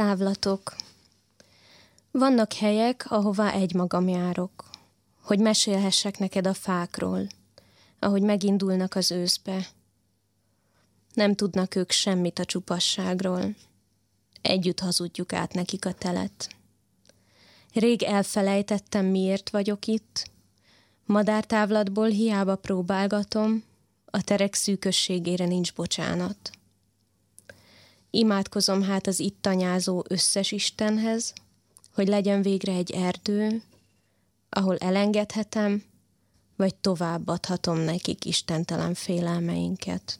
Távlatok. Vannak helyek, ahová egymagam járok, hogy mesélhessek neked a fákról, ahogy megindulnak az őszbe. Nem tudnak ők semmit a csupasságról. Együtt hazudjuk át nekik a telet. Rég elfelejtettem, miért vagyok itt. Madártávlatból hiába próbálgatom, a terek szűkösségére nincs bocsánat. Imádkozom hát az itt tanyázó összes Istenhez, hogy legyen végre egy erdő, ahol elengedhetem, vagy továbbadhatom nekik istentelen félelmeinket.